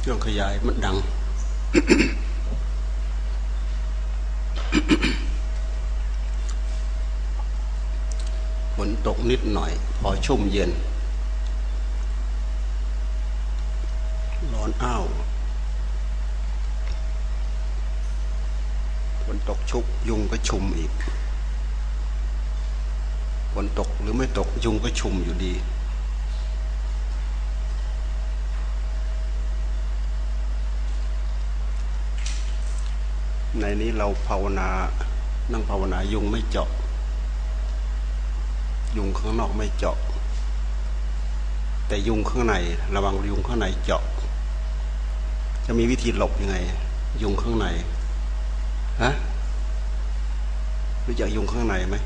เครื่องขยายมันดัง ฝนตกนิดหน่อย พอชุ่มเย็น ร้อนอ้าว ฝนตกชุก ยุงก็ชุมอีก ฝนตกหรือไม่ตกยุงก็ชุมอยู่ดี ในนี้เราภาวนา นั่งภาวนายุงไม่เจาะ ยุงข้างนอกไม่เจาะ แต่ยุงข้างในระวังยุงข้างในเจาะ จะมีวิธีหลบยังไง ยุงข้างในฮะรู้จักยุงข้างในไหม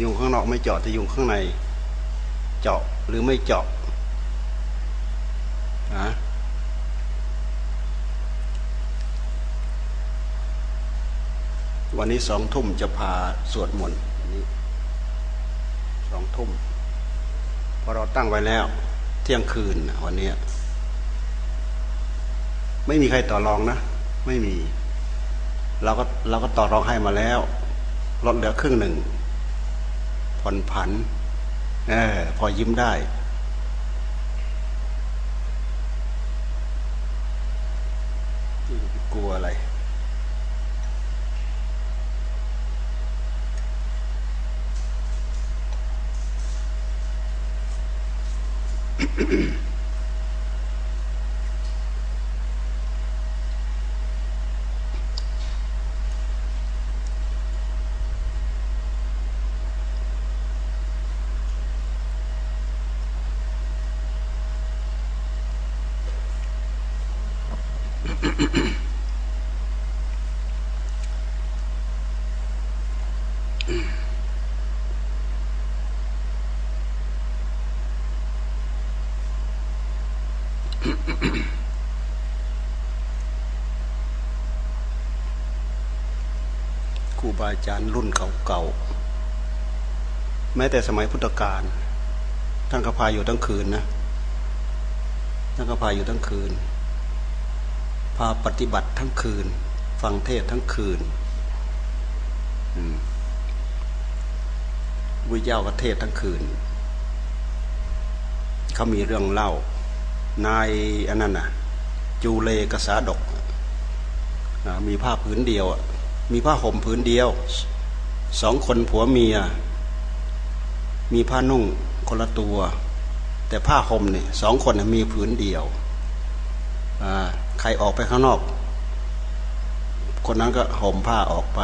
ยุงข้างนอกไม่เจาะแต่ยุงข้างใน เจาะหรือไม่เจาะฮะ วันนี้สองทุ่มจะพาสวดมนต์นี้สองทุ่มพอเราตั้งไว้แล้ว เที่ยงคืนวันนี้ไม่มีใครต่อรองนะ ไม่มี เราก็เราก็ต่อรองให้มาแล้ว ลดเหลือครึ่งหนึ่งผ่อนผัน เออ พอยิ้มได้ Mm-hmm. บาอาจารย์รุ่นเก่าๆแม้แต่สมัยพุทธกาลท่านก็พาอยู่ทั้งคืนนะท่านก็พาอยู่ทั้งคืน พาปฏิบัติทั้งคืน ฟังเทศทั้งคืนวิเจ้าประเทศทั้งคืนเขามีเรื่องเล่า นายอันนั้นน่ะ จูเลกษาดกมีผ้าผืนเดียว มีผ้าห่มผืนเดียว สองคนผัวเมีย มีผ้านุ่งคนละตัว แต่ผ้าห่มเนี่ยสองคนมีผืนเดียวใครออกไปข้างนอก คนนั้นก็ห่มผ้าออกไป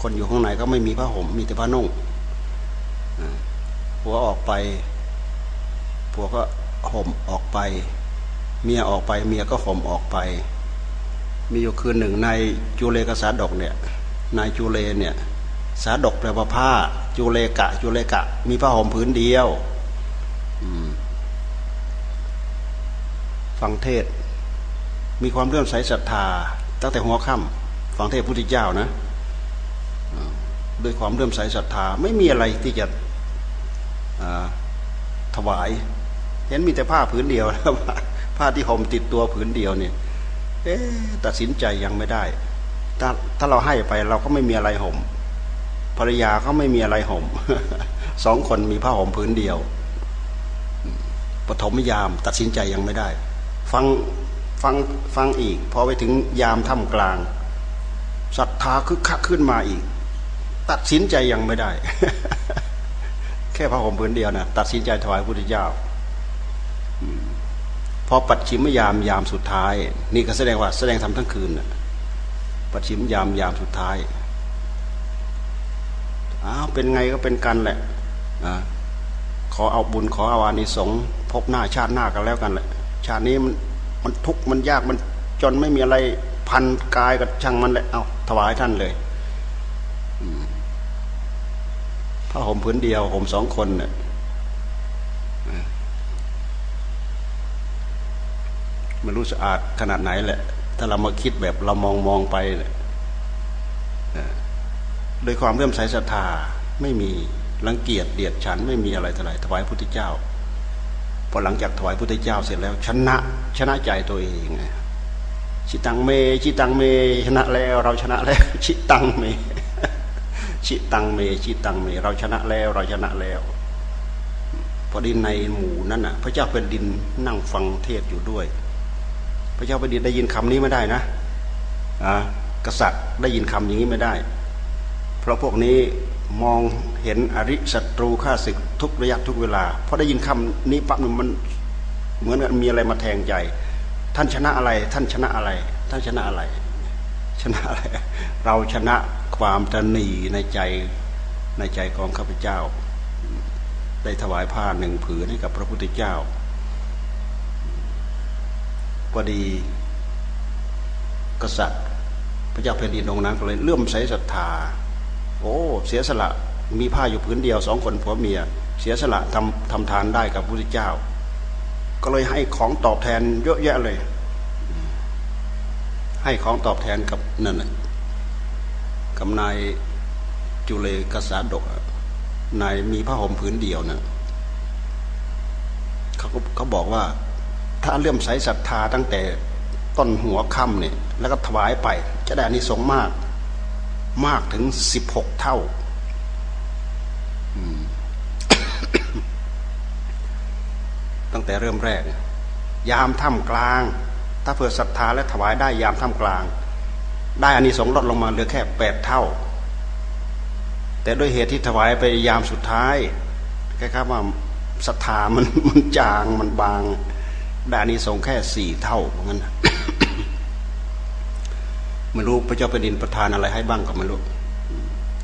คนอยู่ข้างในก็ไม่มีผ้าห่มมีแต่ผ้านุ่งผัวออกไปผัวก็ห่มออกไป เมียออกไป เมียก็ห่มออกไป มีอยู่คืนหนึ่งในจูเลกสาดกเนี่ยนายจูเลเนี่ยสาดกแปลว่าผ้าจูเลกะจูเลกะ มีผ้าห่มผืนเดียวฟังเทศ มีความเลื่อมใสศรัทธา ตั้งแต่หัวค่ำฟังเทศพุทธเจ้านะด้วยความเลื่อมใสศรัทธา ไม่มีอะไรที่จะถวายเห็นมีแต่ผ้าผืนเดียวผ้าที่ห่มติดตัวผืนเดียวเนี่ย เอ๊ตัดสินใจยังไม่ได้ ถ้าถ้าเราให้ไปเราก็ไม่มีอะไรห่มภรรยาก็ไม่มีอะไรห่มสองคนมีผ้าห่มผืนเดียวปฐมยามตัดสินใจยังไม่ได้ ฟังฟังฟังอีกพอไปถึงยามท่ามกลางศรัทธาคึกคักขึ้นมาอีก ตัดสินใจยังไม่ได้ แค่ผ้าห่มผืนเดียวนะตัดสินใจถวายพุทธเจ้า พอปัดชิมยามยามสุดท้าย นี่ก็แสดงว่าแสดงทำทั้งคืนปัดชิมยามยามสุดท้ายอ้าวเป็นไงก็เป็นกันแหละขอเอาบุญขอเอาอานิสงส์พบหน้าชาติหน้ากันแล้วกันแหละชาตินี้มันมันทุกข์มันยากมันจนไม่มีอะไรพันกายกับช่างมันแหละเอาถวายท่านเลยผ้าห่มพื้นเดียวห่มสองคนเนี่ย มันรู้สะอาดขนาดไหนแหละ ถ้าเรามาคิดแบบเรามองมองไปโดยความเรื่อมใสศรัทธาไม่มีรังเกียจเดียดฉันไม่มีอะไรท่าไหร่ถวายพุทธเจ้าพอหลังจากถวายพุทธเจ้าเสร็จแล้ว ชนะชนะใจตัวเองไงชิตังเม ชิตังเม ชนะแล้ว เราชนะแล้ว ชิตังเม ชิตังเม ชิตังเม เราชนะแล้ว เราชนะแล้วพอดีในหมู่นั้นน่ะ พระเจ้าเป็นดินนั่งฟังเทศอยู่ด้วย พระเจ้าเป็นดินได้ยินคำนี้ไม่ได้นะอ่ากษัตริย์ได้ยินคำอย่างนี้ไม่ได้ เพราะพวกนี้มองเห็นอริศัตรูข้าศึกทุกระยะทุกเวลาเพอได้ยินคำนี้ปั๊บมันเหมือนกับมีอะไรมาแทงใจ ท่านชนะอะไร ท่านชนะอะไร ท่านชนะอะไร ชนะอะไร เราชนะความตนีในใจในใจของข้าพเจ้า ได้ถวายผ้าหนึ่งผืนให้กับพระพุทธเจ้า พอดี กษัตริย์ พระเจ้าแผ่นดินองค์นั้นก็เลยเลื่อมใสศรัทธา โอ้เสียสละมีผ้าอยู่ผืนเดียวสองคนผัวเมีย เสียสละทำทำทานได้กับพระพุทธเจ้า ก็เลยให้ของตอบแทนเยอะแยะเลย ให้ของตอบแทนกับนั่นกับนายจุเลกษาดกนายมีผ้าห่มผืนเดียวนะเขาเขาบอกว่า ถ้าเลื่อมใสศรัทธาตั้งแต่ต้นหัวค่ำเนี่ยแล้วก็ถวายไป จะได้อานิสงส์มาก มากถึงสิบหกเท่าตั้งแต่เริ่มแรก ยามท่ามกลาง ถ้าเผื่อศรัทธาและถวายได้ยามท่ามกลาง ได้อานิสงส์ลดลงมาเหลือแค่แปดเท่า แต่ด้วยเหตุที่ถวายไปยามสุดท้ายแค่ครับว่าศรัทธามันมันจางมันบาง ได้อานิสงส์แค่สี่เท่างั้นไม่รู้พระเจ้าแผ่นดินประทานอะไรให้บ้างก็ไม่รู้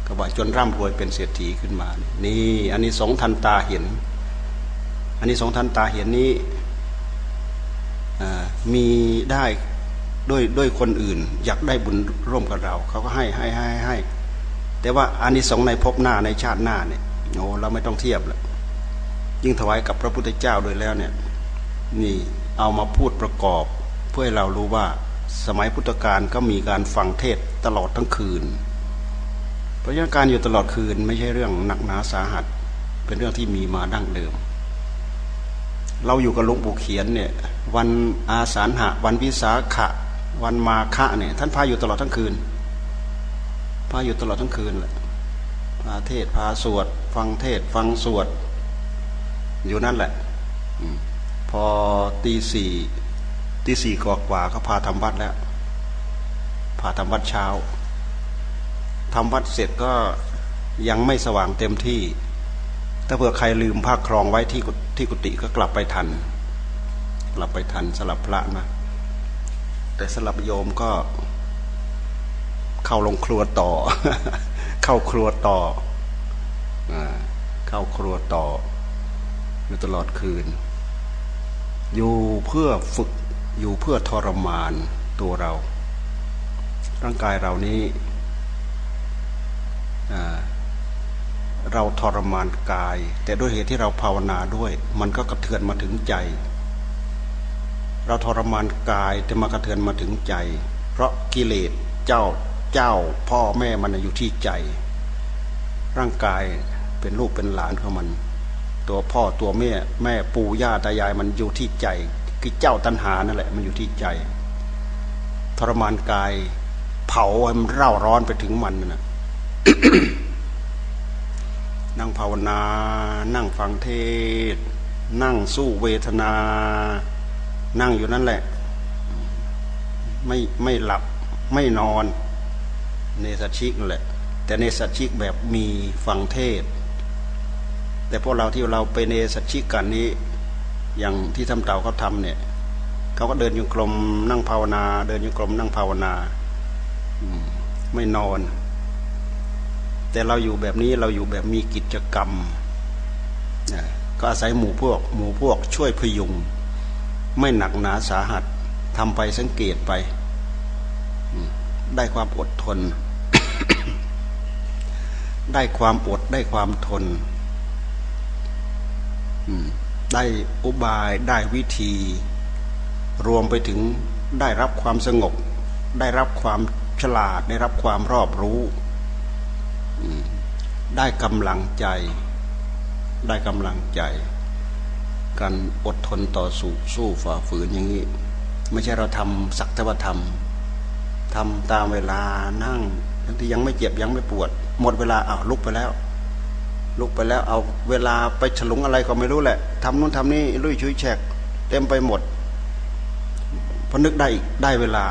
ก็ว่าจนร่ำรวยเป็นเศรษฐีขึ้นมา นี่อันนี้สองทันตาเห็น อันนี้สองทันตาเห็นนี้มีได้ด้วยด้วยคนอื่น อยากได้บุญร่วมกับเรา เขาก็ให้ให้ให้ให้ แต่ว่าอันนี้สองในภพหน้าในชาติหน้าเนี่ยโอ้เราไม่ต้องเทียบแล้วยิ่งถวายกับพระพุทธเจ้าโดยแล้วเนี่ย นี่เอามาพูดประกอบ เพื่อให้เรารู้ว่าสมัยพุทธกาลก็มีการฟังเทศตลอดทั้งคืน เพราะฉะนั้นการอยู่ตลอดคืนไม่ใช่เรื่องหนักหนาสาหัส เป็นเรื่องที่มีมาดั้งเดิม เราอยู่กับหลวงปู่เขียนเนี่ยวันอาสาฬหะ วันวิสาขะ วันมาฆะเนี่ยท่านพาอยู่ตลอดทั้งคืน พาอยู่ตลอดทั้งคืนแหละพาเทศพาสวด ฟังเทศฟังสวด อยู่นั่นแหละพ อตีสี่ที่สี่กว่าเขาก็พาทำวัดแล้ว พาทำวัดเช้าทำวัดเสร็จก็ยังไม่สว่างเต็มที่ ถ้าเผื่อใครลืมผ้าครองไว้ที่ที่กุฏิก็กลับไปทัน กลับไปทันสลับพระนะแต่สลับโยมก็ เข้าลงครัวต่อ เข้าครัวต่อเข้าครัวต่ออยู่ตลอดคืน อยู่เพื่อฝึกอยู่เพื่อทรมานตัวเรา ร่างกายเรานี้เราทรมานกาย แต่ด้วยเหตุที่เราภาวนาด้วย มันก็กระเทือนมาถึงใจ เราทรมานกายแต่มากระเทือนมาถึงใจ เพราะกิเลสเจ้าเจ้าพ่อแม่มันอยู่ที่ใจ ร่างกายเป็นลูกเป็นหลานของมัน ตัวพ่อตัวแม่แม่ปู่ย่าตายายมันอยู่ที่ใจคือเจ้าตัณหานั่นแหละ มันอยู่ที่ใจ ทรมานกาย เผาให้มันเร่าร้อนไปถึงมันนะนั่งภาวนา นั่งฟังเทศ นั่งสู้เวทนา นั่งอยู่นั่นแหละ ไม่ไม่หลับไม่นอน เนสชิกนั่นแหละ แต่เนสชิกแบบมีฟังเทศ แต่พวกเราที่เราไปเนสัชิกันนี้ อย่างที่ทำเต่าเขาทำเนี่ยเขาก็เดินอยู่กลมนั่งภาวนา เดินอยู่กลมนั่งภาวนาไม่นอน แต่เราอยู่แบบนี้เราอยู่แบบมีกิจกรรมก็อาศัยหมู่พวก หมู่พวกช่วยพยุง ไม่หนักหนาสาหัสทำไปสังเกตไป ได้ความอดทน ได้ความอดได้ความทน ได้อุบายได้วิธี รวมไปถึงได้รับความสงบ ได้รับความฉลาด ได้รับความรอบรู้ ได้กำลังใจ ได้กำลังใจ การอดทนต่อสู้สู้ฝ่าฝืนอย่างนี้ ไม่ใช่เราทำสักทวธรรมทำตามเวลานั่งบางที่ยังไม่เจ็บยังไม่ปวด หมดเวลาอ้าวลุกไปแล้ว ลุกไปแล้วเอาเวลาไปฉลุงอะไรก็ไม่รู้แหละทำนู่นทำนี่ลุยชุยแฉกเต็มไปหมดพอนึกได้อีกได้เวลา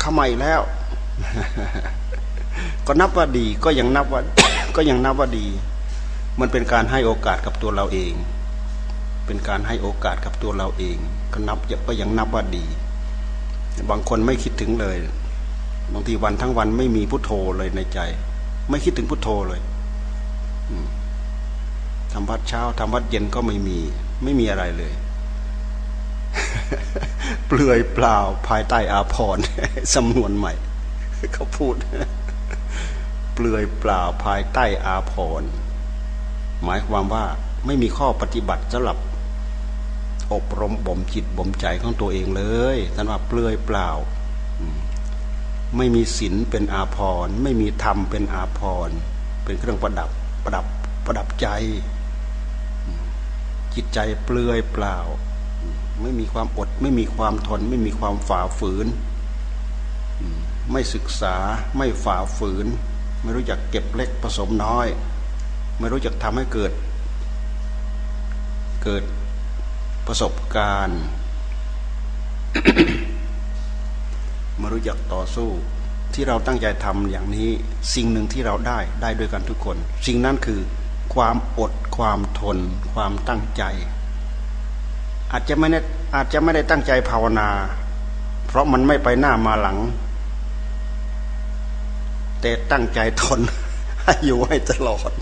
เข้ามาอีกแล้ว ก็นับว่าดีก็ยังนับว่า ก็ยังนับว่าดี มันเป็นการให้โอกาสกับตัวเราเอง เป็นการให้โอกาสกับตัวเราเอง ก็นับก็ยังนับว่าดี บางคนไม่คิดถึงเลย บางทีวันทั้งวันไม่มีพุทโธเลยในใจ ไม่คิดถึงพุทโธเลย ทำวัดเช้าทำวัดเย็นก็ไม่มี ไม่มีอะไรเลย เปลือยเปล่าภายใต้อาภรณ์สำนวนใหม่เขาพูด เปลือยเปล่าภายใต้อาภรณ์หมายความว่าไม่มีข้อปฏิบัติสำหรับอบรมบ่มจิตบ่มใจของตัวเองเลยท่านว่าเปลือยเปล่า ไม่มีศีลเป็นอาภรณ์ไม่มีธรรมเป็นอาภรณ์เป็นเครื่องประดับประดับประดับใจ จิตใจเปลือยเปล่า ไม่มีความอด ไม่มีความทน ไม่มีความฝ่าฝืน ไม่ศึกษาไม่ฝ่าฝืน ไม่รู้จักเก็บเล็กผสมน้อย ไม่รู้จักทำให้เกิด เกิดประสบการณ์ไม่รู้จักต่อสู้ที่เราตั้งใจทำอย่างนี้ สิ่งหนึ่งที่เราได้ได้ด้วยกันทุกคน สิ่งนั้นคือ ความอด ความทน ความตั้งใจ อาจจะไม่ได้อาจจะไม่ได้ตั้งใจภาวนา เพราะมันไม่ไปหน้ามาหลัง แต่ตั้งใจทนให้อยู่ให้ตลอด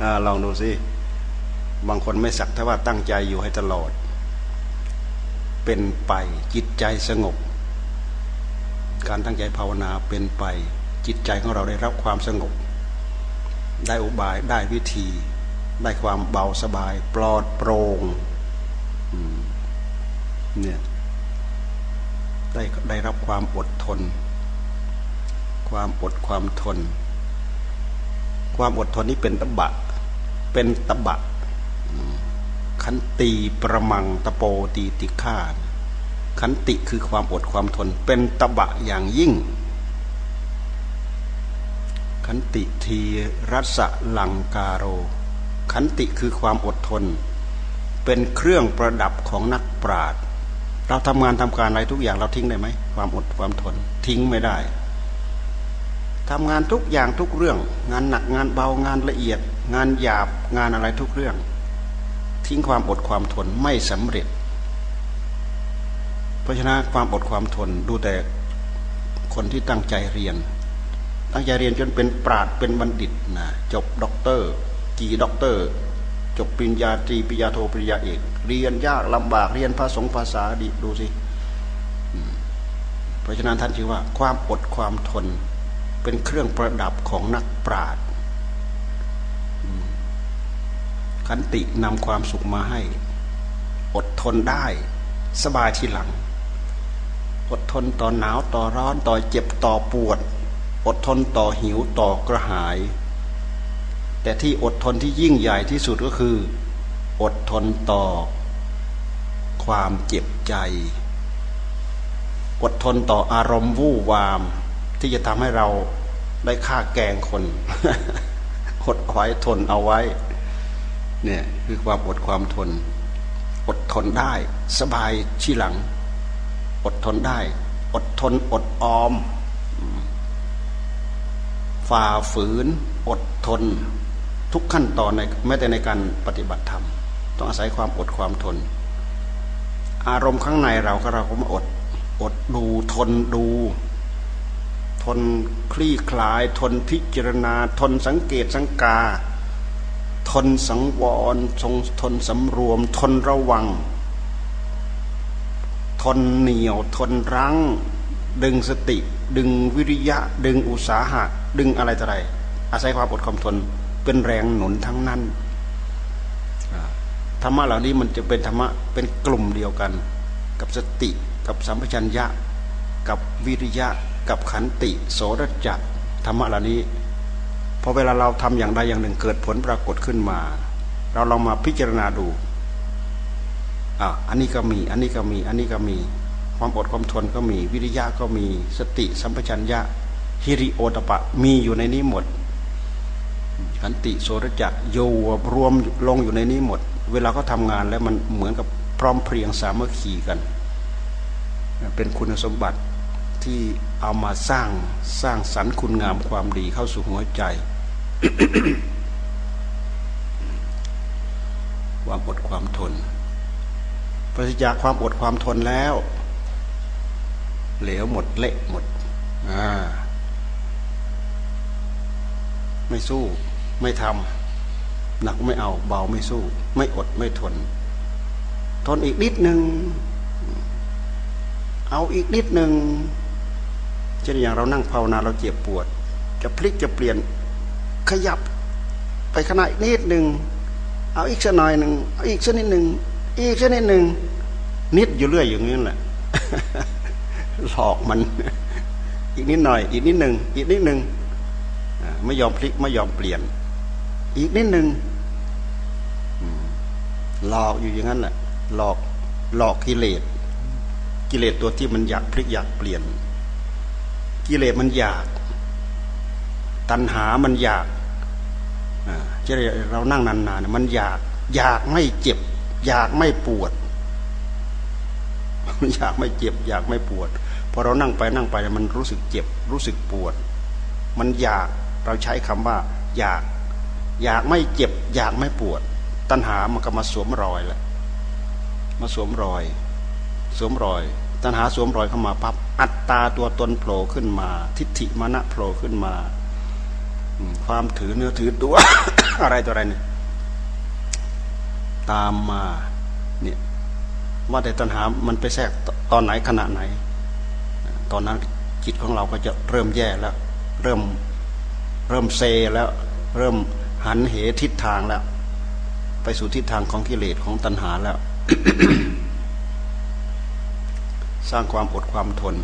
อลองดูสิ บางคนไม่สักถ้าว่าตั้งใจอยู่ให้ตลอด เป็นไปจิตใจสงบ การตั้งใจภาวนาเป็นไป จิตใจของเราได้รับความสงบ ได้อุบายได้วิธี ได้ความเบาสบาย ปลอดโปร่งเนี่ยได้ได้รับความอดทน ความอดความทน ความอดทนนี้เป็นตบะ เป็นตบะขันตีประมังตะโปตีติฆาขันติคือความอดความทน เป็นตบะอย่างยิ่ง ขันติทีรัสลังกาโร ขันติคือความอดทน เป็นเครื่องประดับของนักปราชญ์เราทำงานทำการอะไรทุกอย่างเราทิ้งได้ไหมความอดความทน ทิ้งไม่ได้ทำงานทุกอย่างทุกเรื่อง งานหนักงานเบางานละเอียด งานหยาบงานอะไรทุกเรื่อง ทิ้งความอดความทนไม่สำเร็จ เพราะฉะนั้นความอดความทนดูแต่คนที่ตั้งใจเรียน ตั้งใจเรียนจนเป็นปราชญ์เป็นบัณฑิตนะจบด็อกเตอร์กี่ด็อกเตอร์ จบปริญญาตรีปริญญาโทปริญญาเอก เรียนยากลำบากเรียนภาษาภาษาดิดูสิเพราะฉะนั้นท่านชื่อว่า ความอดความทน เป็นเครื่องประดับของนักปราชญ์ขันตินำความสุขมาให้ อดทนได้สบายทีหลัง อดทนต่อหนาวต่อร้อนต่อเจ็บต่อปวด อดทนต่อหิวต่อกระหาย แต่ที่อดทนที่ยิ่งใหญ่ที่สุดก็คือ อดทนต่อ ความเจ็บใจ อดทนต่ออารมณ์วู่วาม ที่จะทำให้เราได้ฆ่าแกงคน อดไว้ทนเอาไว้ เนี่ยคือความอดความทน อดทนได้ สบายชีหลัง อดทนได้ อดทนอดออม ฝ่าฝืน อดทน ทุกขั้นตอนในแม้แต่ในการปฏิบัติธรรม ต้องอาศัยความอดความทน อารมณ์ข้างในเราก็เราก็มาอดอดดูทนดู ทนคลี่คลาย ทนพิจารณา ทนสังเกตสังกา ทนสังวรทรงทนสำรวม ทนระวัง ทนเหนียว ทนรั้ง ดึงสติ ดึงวิริยะ ดึงอุตสาหะ ดึงอะไรต่ออะไร อาศัยความอดความทน เป็นแรงหนุนทั้งนั้นธรรมะเหล่านี้มันจะเป็นธรรมะเป็นกลุ่มเดียวกัน กับสติกับสัมปชัญญะ กับวิริยะ กับขันติ โสรจะธรรมะเหล่านี้พอเวลาเราทำอย่างใดอย่างหนึ่งเกิดผลปรากฏขึ้นมา เราลองมาพิจารณาดูอะอันนี้ก็มี อันนี้ก็มี อันนี้ก็มี ความอดความทนก็มี วิริยะก็มี สติสัมปชัญญะ ฮิริโอตปะมีอยู่ในนี้หมดขันติโสรจะโยวรวมลงอยู่ในนี้หมด เวลาเขาทางานแล้วมันเหมือนกับพร้อมเพรียงสามัคคีกัน เป็นคุณสมบัติที่เอามาสร้างสร้างสรรค์คุณงามความดีเข้าสู่หัวใจ ความอดความทนปราศจากความอดความทนแล้ว เหลวหมดเละหมดอ่า ไม่สู้ ไม่ทำหนักไม่เอา เบาไม่สู้ ไม่อดไม่ทน ทนอีกนิดหนึ่งเอาอีกนิดหนึ่งเช่นอย่างเรานั่งภาวนาเราเจ็บปวด จะพลิกจะเปลี่ยนขยับไปขนาดอีกนิดหนึ่งเอาอีกสักหน่อยหนึ่งเอาอีกสักนิดหนึ่งอีกสักนิดหนึ่งนิดอยู่เรื่อยอย่างนี้แหละหลอกมัน อีกนิดหน่อย อีกนิดหนึ่งอีกนิดหนึ่ง ไม่ยอมพลิกไม่ยอมเปลี่ยน อีกนิดหนึ่งหลอกอยู่อย่างนั้นแหละหลอกหลอกกิเลสกิเลสตัวที่มันอยากพลิกอยากเปลี่ยน กิเลสมันอยาก ตัณหามันอยากเรานั่งนานๆมันอยาก อยากไม่เจ็บ อยากไม่ปวดมันอยากไม่เจ็บ อยากไม่ปวดพอเรานั่งไปนั่งไปมันรู้สึกเจ็บ รู้สึกปวด มันอยาก เราใช้คำว่า อยาก อยากไม่เจ็บ อยากไม่ปวด ตัณหามันก็มาสวมรอยแล้วมาสวมรอย สวมรอย ตัณหาสวมรอยเข้ามาปั๊บอัตตาตัวตนโผล่ขึ้นมา ทิฏฐิมณะโผล่ขึ้นมาความถือเนื้อถือตัวอะไรตัวอะไรเนี่ยตามมาเนี่ยว่าแต่ตัณหามันไปแทรกตอนไหนขณะไหน ตอนนั้นจิตของเราก็จะเริ่มแย่แล้ว เริ่ม เริ่มเซแล้วเริ่มหันเหทิศทางแล้ว ไปสู่ทิศทางของกิเลสของตัณหาแล้ว สร้างความอดความทน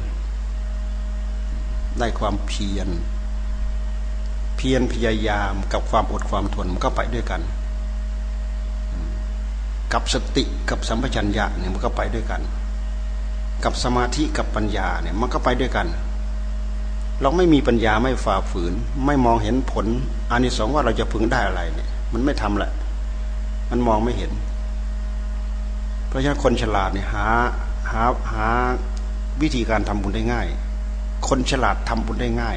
ได้ความเพียร เพียรพยายามกับความอดความทนมันก็ไปด้วยกัน กับสติกับสัมปชัญญะเนี่ยมันก็ไปด้วยกัน กับสมาธิกับปัญญาเนี่ยมันก็ไปด้วยกัน เราไม่มีปัญญาไม่ฝ่าฝืน ไม่มองเห็นผลอานิสงส์ว่าเราจะพึงได้อะไรเนี่ย มันไม่ทำแหละ มันมองไม่เห็น เพราะฉะนั้นคนฉลาดเนี่ยหาหาหาวิธีการทำบุญได้ง่าย คนฉลาดทำบุญได้ง่าย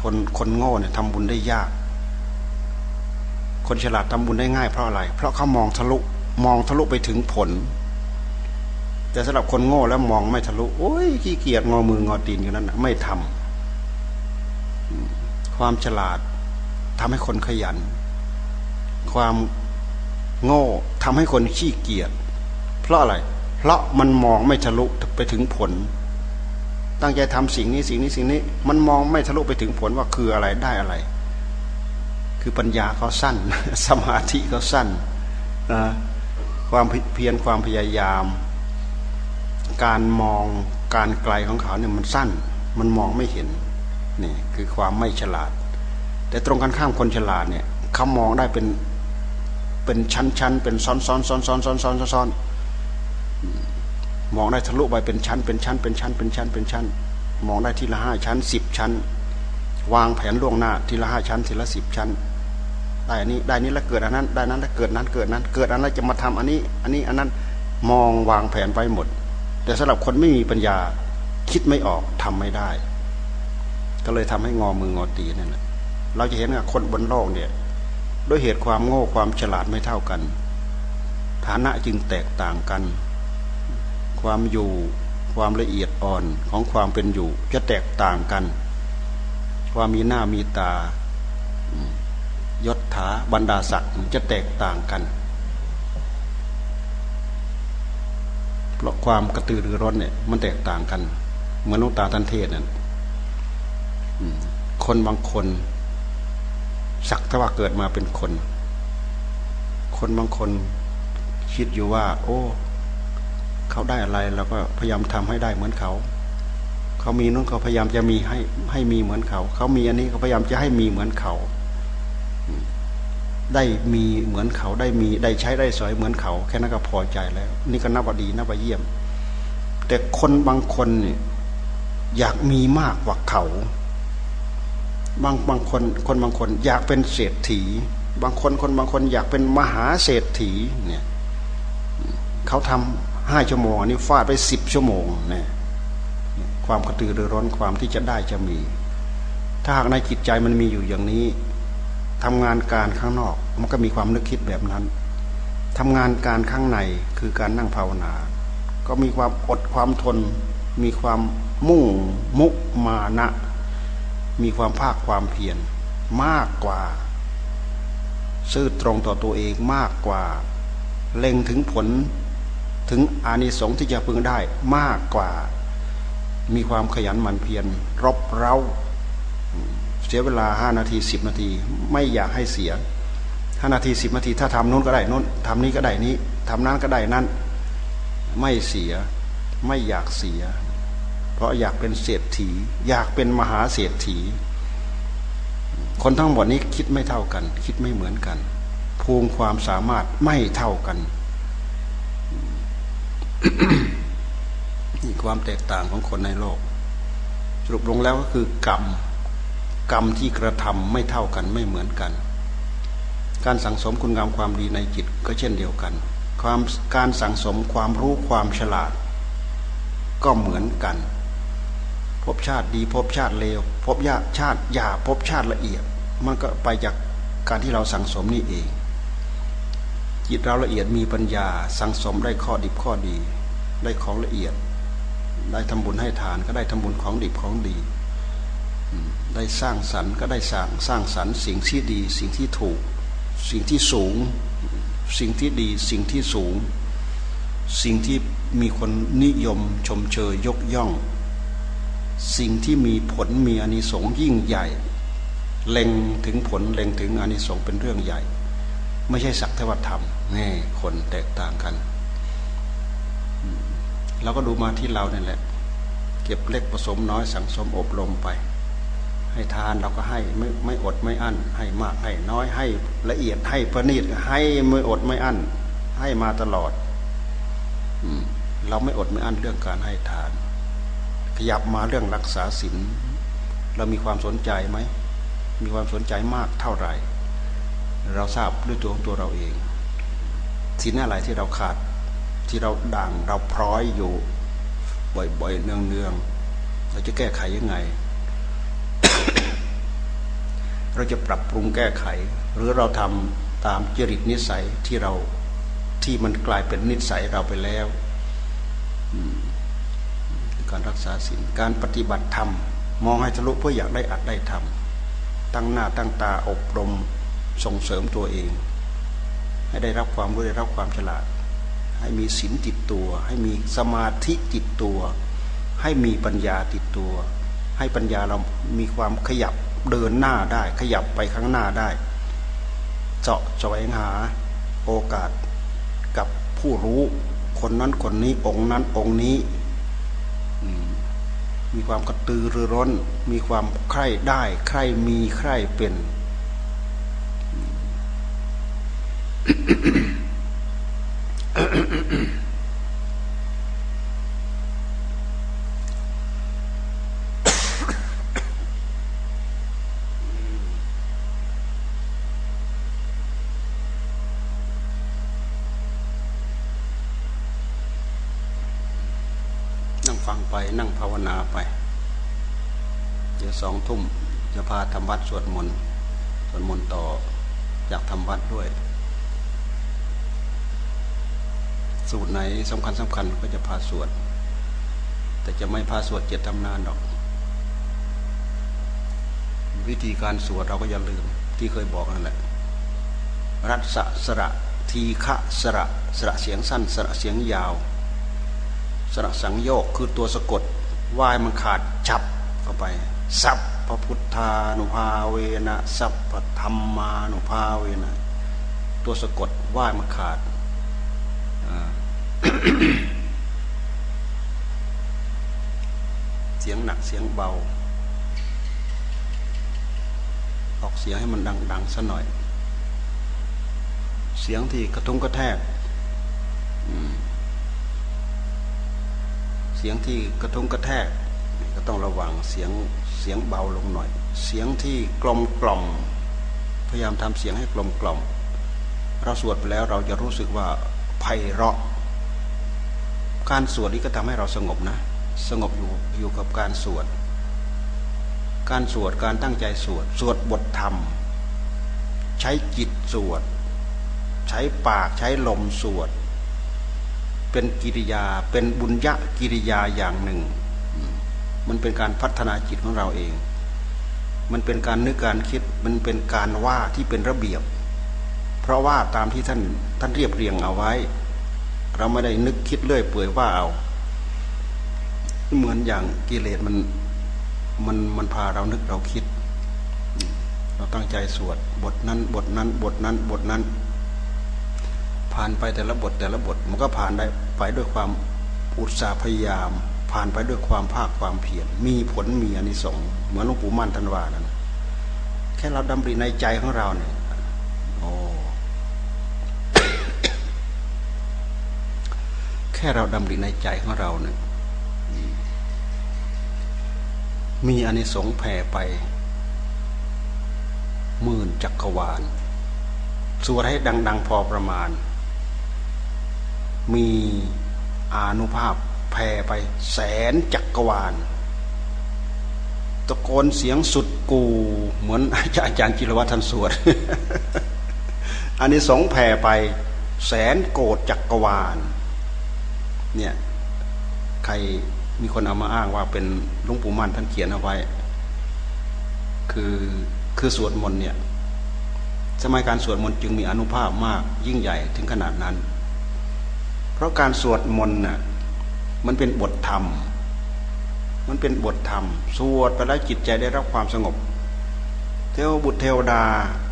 ทนคนโง่เนี่ยทำบุญได้ยาก คนฉลาดทำบุญได้ง่ายเพราะอะไร เพราะเขามองทะลุมองทะลุไปถึงผล แต่สำหรับคนโง่แล้วมองไม่ทะลุโอ้ยขี้เกียจงอมืองอตีนอยู่นั้นไม่ทำความฉลาดทำให้คนขยัน ความโง่ทำให้คนขี้เกียจเพราะอะไร เพราะมันมองไม่ทะลุไปถึงผล ตั้งใจทำสิ่งนี้สิ่งนี้สิ่งนี้ มันมองไม่ทะลุไปถึงผลว่าคืออะไรได้อะไร คือปัญญาเขาสั้น สมาธิเขาสั้นนะความเพียรความพยายาม การมองการไกลของเขาเนี่ยมันสั้น มันมองไม่เห็นนี่คือความไม่ฉลาด แต่ตรงกันข้ามคนฉลาดเนี่ยเขามองได้เป็นเป็นชั้นชั้นเป็นซ้อนซ้อนซ้อนซ้อนซ้อนซ้อนซ้อนมองได้ทะลุไปเป็นชั้น เป็นชั้น เป็นชั้น เป็นชั้น เป็นชั้น มองได้ทีละห้าชั้นสิบชั้น วางแผนล่วงหน้าทีละห้าชั้นทีละสิบชั้นได้อันนี้ได้นี้แล้วเกิดอันนั้น ได้นั้นแล้วเกิดนั้นเกิดนั้น เกิดอันนั้นจะมาทำอันนี้ อันนี้อันนั้นมองวางแผนไว้หมด แต่สำหรับคนไม่มีปัญญาคิดไม่ออกทำไม่ได้ ก็เลยทำให้งอมืองอตีนั่นแหละเราจะเห็นว่าคนบนโลกเนี่ยด้วยเหตุความโง่ความฉลาดไม่เท่ากัน ฐานะจึงแตกต่างกัน ความอยู่ความละเอียดอ่อนของความเป็นอยู่จะแตกต่างกัน ความมีหน้ามีตายศถาบรรดาศักดิ์จะแตกต่างกัน เพราะความกระตือรือร้นเนี่ย มันแตกต่างกัน เหมือนลูกตาทันเทศนั่นคนบางคนสักถ้าว่าเกิดมาเป็นคน คนบางคนคิดอยู่ว่า โอ้ เขาได้อะไรเราก็พยายามทำให้ได้เหมือนเขาเขเขามีนู้นเขาพยายามจะมีให้ให้มีเหมือนเขา เขามีอันนี้เขาพยายามจะให้มีเหมือนเขา ได้มีเหมือนเขาได้มีได้ใช้ได้สอยเหมือนเขา แค่นั้นก็พอใจแล้ว นี่ก็นับว่าดีนับว่าเยี่ยม แต่คนบางคนเนี่ยอยากมีมากกว่าเขา บางบางคนคนบางคนอยากเป็นเศรษฐี บางคนคนบางคนอยากเป็นมหาเศรษฐีเนี่ยเขาทำห้าชั่วโมงอันนี้ฟาดไปสิบชั่วโมงเนี่ยความกระตือรือร้นความที่จะได้จะมี ถ้าหากในจิตใจมันมีอยู่อย่างนี้ ทำงานการข้างนอก มันก็มีความนึกคิดแบบนั้นทำงานการข้างในคือการนั่งภาวนา ก็มีความอดความทน มีความมุ่งมุมานะ มีความภาคความเพียรมากกว่า ซื่อตรงต่อตัวเองมากกว่า เล็งถึงผลถึงอานิสงส์ที่จะพึงได้มากกว่า มีความขยันหมั่นเพียรรบเร้า สียเวลาห้านาทีสิบนาที ไม่อยากให้เสียห้านาทีสิบนาที ถ้าทำนู้นก็ได้นู้นทำนี้ก็ได้นี้ทำนั้นก็ได้นั้นไม่เสียไม่อยากเสีย เพราะอยากเป็นเศรษฐี อยากเป็นมหาเศรษฐี คนทั้งหมดนี้คิดไม่เท่ากัน คิดไม่เหมือนกัน ภูมิความสามารถไม่เท่ากันนี่ความแตกต่างของคนในโลก สรุปลงแล้วก็คือกรรม กรรมที่กระทำไม่เท่ากันไม่เหมือนกัน การสั่งสมคุณงามความดีในจิตก็เช่นเดียวกัน ความการสั่งสมความรู้ความฉลาด ก็เหมือนกันพบชาติดีพบชาติเลวพบยาชาติยาพบชาติละเอียด มันก็ไปจากการที่เราสั่งสมนี่เอง จิตเราละเอียดมีปัญญาสั่งสมได้ข้อดิบข้อดี ได้ของละเอียด ได้ทำบุญให้ทานก็ได้ทำบุญของดีของดี ได้สร้างสรรค์ก็ได้สร้างสร้างสรรค์สิ่งที่ดี สิ่งที่ถูก สิ่งที่สูง สิ่งที่ดี สิ่งที่สูง สิ่งที่มีคนนิยมชมเชยยกย่อง สิ่งที่มีผลมีอานิสงส์ยิ่งใหญ่ เล็งถึงผลเล็งถึงอานิสงส์เป็นเรื่องใหญ่ ไม่ใช่สักเทวธรรมแน่คนแตกต่างกันเราก็ดูมาที่เราเนี่ยแหละ เก็บเล็กผสมน้อยสังสมอบรมไป ให้ทานเราก็ให้ไม่ไม่อดไม่อั้นให้มากให้น้อยให้ละเอียดให้ประณีตให้ไม่อดไม่อั้นให้มาตลอดเราไม่อดไม่อั้นเรื่องการให้ทาน ขยับมาเรื่องรักษาศีลเรามีความสนใจไหมมีความสนใจมากเท่าไหร่ เราทราบด้วยตัวของตัวเราเองศีลอะไรที่เราขาดที่เราด่างเราพร้อยอยู่ บ่อยๆเนืองๆเราจะแก้ไขยังไง เราจะปรับปรุงแก้ไข หรือเราทำตามจริตนิสัยที่เราที่มันกลายเป็นนิสัยเราไปแล้วการรักษาศีลการปฏิบัติธรรม มองให้ทะลุเพื่ออยากได้อัดได้ทำตั้งหน้าตั้งตาอบรมส่งเสริมตัวเอง ให้ได้รับความรู้ได้รับความฉลาด ให้มีศีลติดตัว ให้มีสมาธิติดตัว ให้มีปัญญาติดตัว ให้ปัญญาเรามีความขยับ เดินหน้าได้ ขยับไปข้างหน้าได้ เจาะแสวงหาโอกาสกับผู้รู้คนนั้นคนนี้องค์นั้นองค์นี้มีความกระตือรือร้น มีความใคร่ได้ ใคร่มีใคร่เป็นนั่งฟังไปนั่งภาวนาไป เดี๋ยวส องทุ่มจะพาทำวัดสวดมนต์สวดมนต์ต่ออยากทำวัดด้วย สูตรไหนสำคัญสำคัญก็จะพาสวด แต่จะไม่พาสวดเจ็ดตำนานดอก วิธีการสวดเราก็อย่าลืมที่เคยบอกนั่นแหละ รัศสระทีฆะสระสระเสียงสั้น สระเสียงยาว สระสังโยกคือตัวสะกดวายมันขาดฉับเข้าไป สัพพพุทธานุภาเวนะสัพพธรรมานุภาเวนะตัวสะกดวายมันขาดเสียงหนักเสียงเบา ออกเสียงให้มันดังๆสัหน่อย เสียงที่กระทุ้งกระแทกเสียงที่กระทุ้งกระแทก ก็ต้องระวังเสียงเสียงเบาลงหน่อย เสียงที่กลมกล่อม พยายามทำเสียงให้กลมกล่อม เราสวดไปแล้วเราจะรู้สึกว่าไพเราะ การสวดนี้ก็ทำให้เราสงบนะ สงบอยู่อยู่กับการสวด การสวดการตั้งใจสวด สวดบทธรรม ใช้จิตสวด ใช้ปากใช้ลมสวด เป็นกิริยาเป็นบุญญะกิริยาอย่างหนึ่ง มันเป็นการพัฒนาจิตของเราเอง มันเป็นการนึกการคิด มันเป็นการว่าที่เป็นระเบียบ เพราะว่าตามที่ท่านท่านเรียบเรียงเอาไว้ เราไม่ได้นึกคิดเลื่อยเปื่อยว่าเอา เหมือนอย่างกิเลสมันมันมันพาเรานึกเราคิด เราตั้งใจสวดบทนั้น บทนั้น บทนั้นบทนั้น ผ่านไปแต่ละบทแต่ละบทมันก็ผ่านได้ไปด้วยความอุตสาห์พยายาม ผ่านไปด้วยความภาคความเพียรมีผลมีอนิสงส์เหมือนหลวงปู่มั่นท่านว่านั่นแค่เราดำริในใจของเราเนี่ยโอ้แค่เราดำริในใจของเราเนี่ยมีอนิสงส์แผ่ไปหมื่นจักรวาลสวดให้ดัง ๆ พอประมาณ มีอานุภาพ แผ่ไป แสนจักรวาล ตะโกนเสียงสุดกู เหมือนอาจารย์จิรวัตรท่านสวด อันนี้สองแผ่ไป แสนโกดจักรวาล เนี่ยใครมีคนเอามาอ้างว่าเป็นลุงปู่มั่นท่านเขียนเอาไว้ คือคือสวดมนต์เนี่ยสมัยการสวดมนต์จึงมีอนุภาพมากยิ่งใหญ่ถึงขนาดนั้น เพราะการสวดมนต์น่ะ มันเป็นบทธรรม มันเป็นบทธรรม สวดไปแล้วจิตใจได้รับความสงบ เทวบุตรเทวดา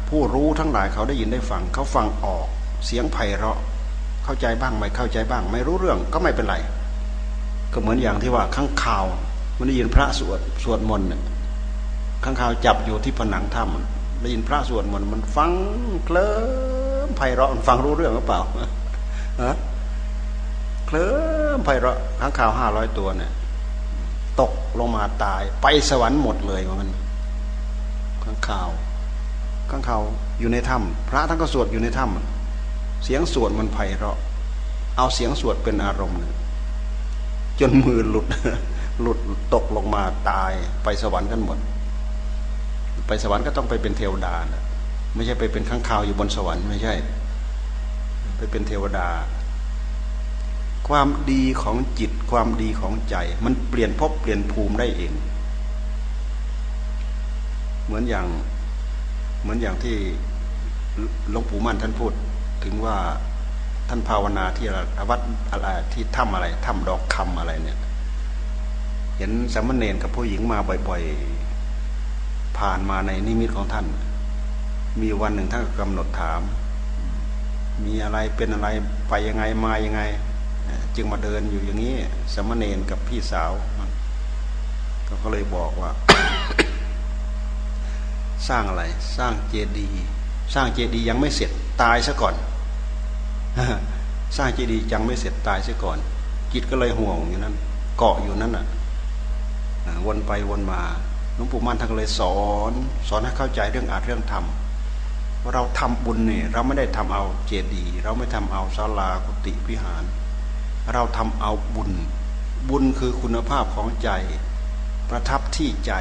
ผู้รู้ทั้งหลายเขาได้ยินได้ฟัง เขาฟังออก เสียงไพเราะ เข้าใจบ้างไม่เข้าใจบ้าง ไม่รู้เรื่องก็ไม่เป็นไร ก็เหมือนอย่างที่ว่าข้างข่าว มันได้ยินพระสวดสวดมนต์ข้างข่าวจับอยู่ที่ผนังถ้ำได้ยินพระสวดมนต์มันฟังเคลิ้มไพเราะมันฟังรู้เรื่องหรือเปล่าฮะเคลิ้ม ไพเราะข้างข่าวห้าร้อยตัวเนี่ยตกลงมาตาย ไปสวรรค์หมดเลยมันข้างข่าวข้างข่าวอยู่ในถ้ำพระท่านก็สวดอยู่ในถ้ำเสียงสวดมันไพเราะ เอาเสียงสวดเป็นอารมณ์จนมือหลุดหลุดตกลงมาตาย ไปสวรรค์กันหมด ไปสวรรค์ก็ต้องไปเป็นเทวดานะไม่ใช่ไปเป็นข้างคาวอยู่บนสวรรค์ไม่ใช่ ไปเป็นเทวดา ความดีของจิตความดีของใจ มันเปลี่ยนภพเปลี่ยนภูมิได้เอง เหมือนอย่างเหมือนอย่างที่หลวงปู่มั่นท่านพูด ถึงว่าท่านภาวนาที่วัดอะไรที่ถ้ำอะไรถ้ำดอกคำอะไรเนี่ย เห็นสามเณรกับผู้หญิงมาบ่อยๆ ผ่านมาในนิมิตของท่าน มีวันหนึ่งท่านกำหนดถาม มีอะไรเป็นอะไรไปยังไงมายังไง จึงมาเดินอยู่อย่างนี้สามเณรกับพี่สาวก็เลยบอกว่า สร้างอะไร สร้างเจดีย์สร้างเจดีย์ยังไม่เสร็จตายซะก่อนสร้างเจดีย์ยังไม่เสร็จตายเสียก่อน จิตก็เลยห่วงอยู่นั้นเกาะอยู่นั้นอะวนไปวนมาหลวงปู่มั่นท่านก็เลยสอน สอนให้เข้าใจเรื่องอาเรื่องธรรมว่าเราทำบุญเนี่ยเราไม่ได้ทำเอาเจดีย์เราไม่ทำเอาศาลากุฏิวิหาร เราทำเอาบุญ บุญคือคุณภาพของใจ ประทับที่ใจ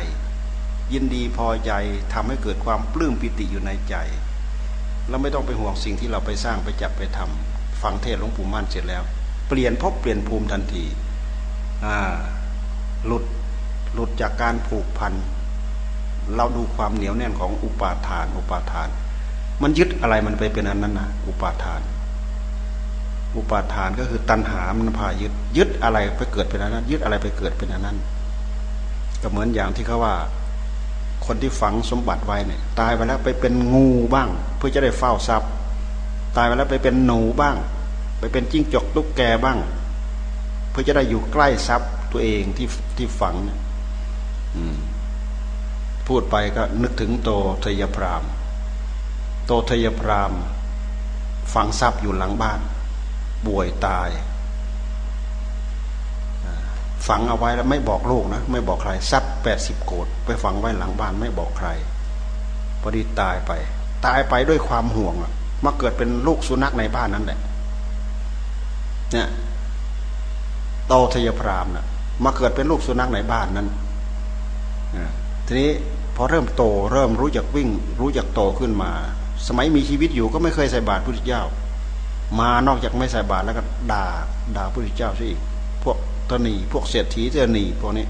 ยินดีพอใจทำให้เกิดความปลื้มปิติอยู่ในใจเราไม่ต้องไปห่วงสิ่งที่เราไปสร้างไปจับไปทำฟังเทศหลวงปู่มั่นเสร็จแล้ว เปลี่ยนพบเปลี่ยนภูมิทันทีอ่าหลุดหลุดจากการผูกพันเราดูความเหนียวแน่นของอุปาทาน อุปาทาน มันยึดอะไรมันไปเป็นอันนั้นนะอุปาทาน อุปาทานก็คือตัณหามันพายึดยึดอะไรไปเกิดเป็นอันนั้น ยึดอะไรไปเกิดเป็นอันนั้น ก็เหมือนอย่างที่เขาว่า คนที่ฝังสมบัติไว้เนี่ย ตายไปแล้วไปเป็นงูบ้าง เพื่อจะได้เฝ้าทรัพย์ ตายไปแล้วไปเป็นหนูบ้าง ไปเป็นจิ้งจกลูกแกบ้าง เพื่อจะได้อยู่ใกล้ทรัพย์ตัวเองที่ที่ฝังพูดไปก็นึกถึงโตทยพราม โตทยพรามฝังทรัพย์อยู่หลังบ้าน ป่วยตาย ฝังเอาไว้แล้วไม่บอกลูกนะ ไม่บอกใครทรัพย์แปดสิบโกดไปฝังไว้หลังบ้านไม่บอกใครพอดีตายไป ตายไปด้วยความห่วงมาเกิดเป็นลูกสุนัขในบ้านนั้นแหละเนี่ยโตทยพรามนะมาเกิดเป็นลูกสุนัขในบ้านนั้นทีนี้พอเริ่มโตเริ่มรู้จักวิ่ง รู้จักโตขึ้นมา สมัยมีชีวิตอยู่ก็ไม่เคยใส่บาตรพุทธเจ้า มานอกจากไม่ใส่บาตรแล้วก็ด่าด่าพระพุทธเจ้าซะอีก พวกตนีพวกเศรษฐีเจนีพวกนี้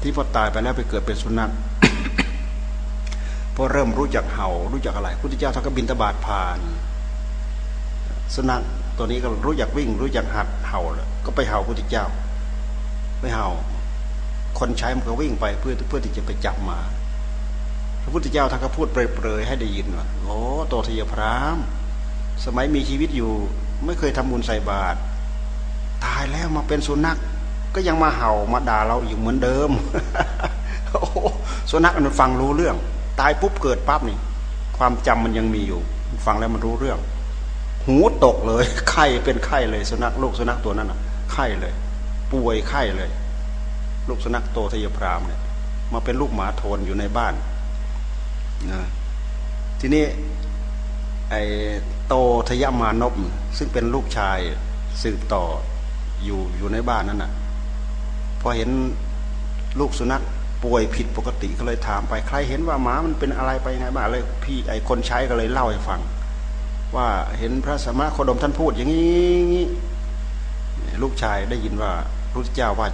ที่พอตายไปแล้วไปเกิดเป็นสุนัขพอเริ่มรู้จักเห่ารู้จักอะไรพุทธเจ้าท่านก็บินตบาทผ่าน สุนัขตัวนี้ก็รู้จักวิ่ง รู้จักหัดเห่าแล้วก็ไปเห่าพุทธเจ้าไปเห่า คนใช้มันก็วิ่งไปเพื่อเพื่อที่จะไปจับมา พระพุทธเจ้าท่านก็พูดเปรยๆให้ได้ยินว่าโอ้โตทยพราม สมัยมีชีวิตอยู่ ไม่เคยทำบุญใส่บาตรตายแล้วมาเป็นสุนัข ก็ยังมาเห่ามาด่าเราอยู่เหมือนเดิมโอ้สุนัขมันฟังรู้เรื่อง ตายปุ๊บเกิดปั๊บนี่ ความจำมันยังมีอยู่ ฟังแล้วมันรู้เรื่อง หูตกเลย ไข้เป็นไข้เลยสุนัขลูกสุนัขตัวนั้นอะ ไข้เลย ป่วยไข้เลย ลูกสุนัขโตทยพรามเนี่ย มาเป็นลูกหมาโทนอยู่ในบ้านนะทีนี้ ไอ้โตทยมานพซึ่งเป็นลูกชายสืบต่ออยู่อยู่ในบ้านนั่นน่ะพอเห็นลูกสุนัขป่วยผิดปกติก็เลยถามไปใครเห็นว่าหมามันเป็นอะไรไปไงบ้างเลยพี่ไอคนใช้ก็เลยเล่าให้ฟัง ว่าเห็นพระสมณโคดมท่านพูดอย่างนี้ลูกชายได้ยินว่าพระเจ้าว่า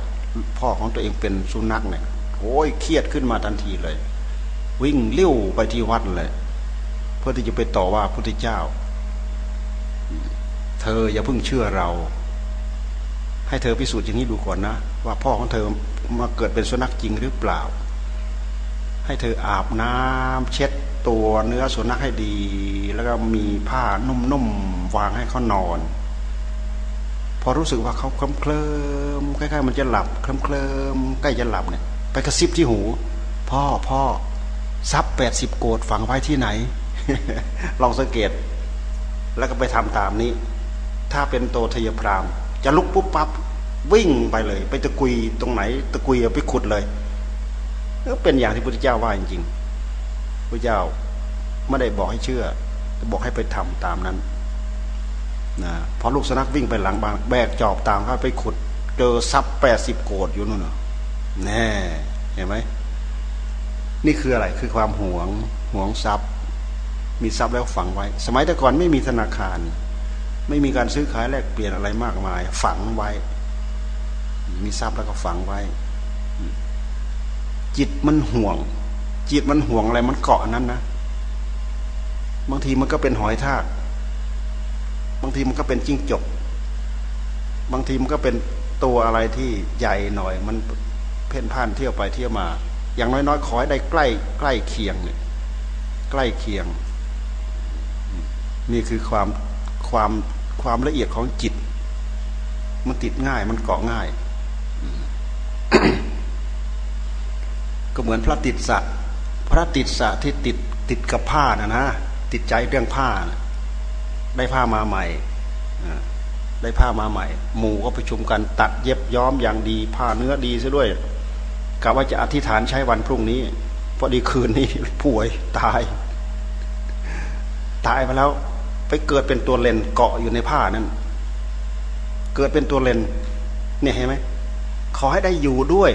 พ่อของตัวเองเป็นสุนัขเนี่ยโอ้ยเครียดขึ้นมาทันทีเลย วิ่งเลี้ยวไปที่วัดเลย เพื่อที่จะไปต่อว่าพระพุทธเจ้า เธออย่าเพิ่งเชื่อเรา ให้เธอพิสูจน์อย่างนี้ดูก่อนนะ ว่าพ่อของเธอมาเกิดเป็นสุนัขจริงหรือเปล่า ให้เธออาบน้ำเช็ดตัวเนื้อสุนัขให้ดี แล้วก็มีผ้านุ่มๆวางให้เขานอน พอรู้สึกว่าเขาเคลิ้มเคลิมใกล้ๆมันจะหลับเคลิ้มเคลิมใกล้จะหลับเนี่ยไปกระซิบที่หู พ่อพ่อซับแปดสิบโกดฝังไว้ที่ไหน ลองสังเกต แล้วก็ไปทำตามนี้ ถ้าเป็นโตทยพราม จะลุกปุ๊บปั๊บวิ่งไปเลย ไปตะกุยตรงไหน ตะกุยเอาไปขุดเลยก็เป็นอย่างที่พระพุทธเจ้าว่าจริงๆพระเจ้าไม่ได้บอกให้เชื่อบอกให้ไปทำตามนั้นนะพอลูกสนักวิ่งไปหลังบางแบกจอบตามเขาไปขุด เจอทรัพย์แปดสิบโกดอยู่นู่นแน่เห็นไหมนี่คืออะไรคือความหวงหวงทรัพย์ มีทรัพย์แล้วฝังไว้ สมัยแต่ก่อนไม่มีธนาคาร ไม่มีการซื้อขายแลกเปลี่ยนอะไรมากมาย ฝังไว้ มีทรัพย์แล้วก็ฝังไว้ จิตมันห่วง จิตมันห่วงอะไรมันเกาะนั้นนะบางทีมันก็เป็นหอยทากบางทีมันก็เป็นจิ้งจก บางทีมันก็เป็นตัวอะไรที่ใหญ่หน่อย มันเพ่นพ่านเที่ยวไปเที่ยวมา อย่างน้อยๆขอให้ได้ใกล้ ใกล้เคียงเนี่ยใกล้เคียง นี่คือความความความละเอียดของจิต มันติดง่ายมันเกาะง่าย ก็เหมือนพระติดสะพระติดสะที่ติดติดกับผ้านะนะติดใจเรื่องผ้านะได้ผ้ามาใหม่ได้ผ้ามาใหม่ หมู่ก็ประชุมกันตัดเย็บย้อมอย่างดี ผ้าเนื้อดีซะด้วยกะว่าจะอธิษฐานใช้วันพรุ่งนี้พอดีคืนนี้ป่วยตาย ตายไปแล้ว ไปเกิดเป็นตัวเลนเกาะอยู่ในผ้านั้น เกิดเป็นตัวเลนเนี่ยเห็นไหมขอให้ได้อยู่ด้วย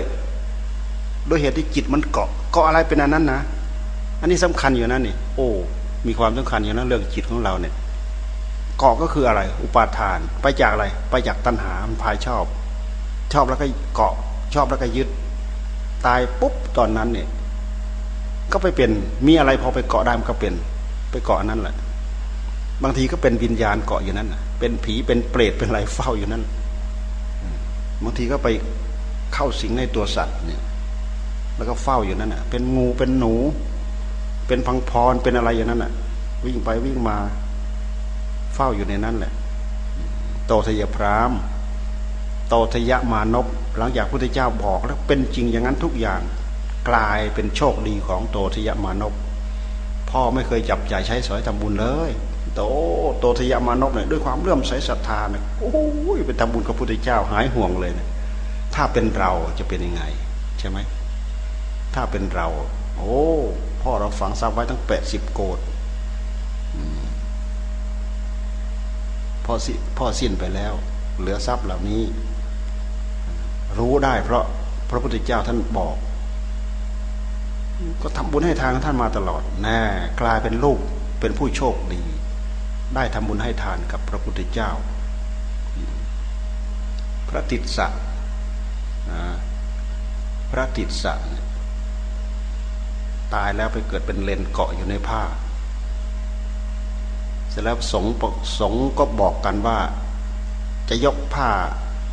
ด้วยเหตุที่จิตมันเกาะเกาะอะไรเป็นอันนั้นนะอันนี้สำคัญอยู่นั่นนี่โอ้ มีความสำคัญอยู่นะเรื่องจิตของเราเนี่ยเกาะก็คืออะไร อุปาทาน ไปจากอะไร ไปจากตัณหามันพายชอบ ชอบแล้วก็เกาะ ชอบแล้วก็ยึด ตายปุ๊บตอนนั้นเนี่ย ก็ไปเป็นมีอะไรพอไปเกาะได้มันก็เป็น ไปเกาะนั้นแหละ บางทีก็เป็นวิญญาณเกาะอยู่นั้นเป็นผีเป็นเปรตเป็นอะไรเฝ้าอยู่นั้นบางทีก็ไปเข้าสิงในตัวสัตว์เนี่ย แล้วก็เฝ้าอยู่นั้นอะ เป็นงูเป็นหนู เป็นพังพรเป็นอะไรอย่างนั้นอะ วิ่งไปวิ่งมา เฝ้าอยู่ในนั้นแหละ โตทยพรามโตทยมานพหลังจากพระพุทธเจ้าบอกแล้วเป็นจริงอย่างนั้นทุกอย่าง กลายเป็นโชคดีของโตทยมานพพ่อไม่เคยจับจ่ายใช้สอยทำบุญเลย โตโตทยามานพเนี่ยด้วยความเลื่อมใสศรัทธาเนี่ยโอ้ยเป็นทำบุญกับพระพุทธเจ้าหายห่วงเลยเนี่ยถ้าเป็นเราจะเป็นยังไง ใช่ไหมถ้าเป็นเรา โอ้พ่อเราฝังทรัพย์ไว้ตั้งแปดสิบโกดพ่อสิพ่อสิ้นไปแล้ว เหลือทรัพย์เหล่านี้ รู้ได้ เพราะพระพุทธเจ้าท่านบอก ก็ทำบุญให้ทานท่านมาตลอดแน่กลายเป็นลูกเป็นผู้โชคดี ได้ทำบุญให้ทานกับพระพุทธเจ้า พระติสสะพระติสสะตายแล้วไปเกิดเป็นเลนเกาะอยู่ในผ้า เสร็จแล้วสงสงก็บอกกันว่า จะยกผ้า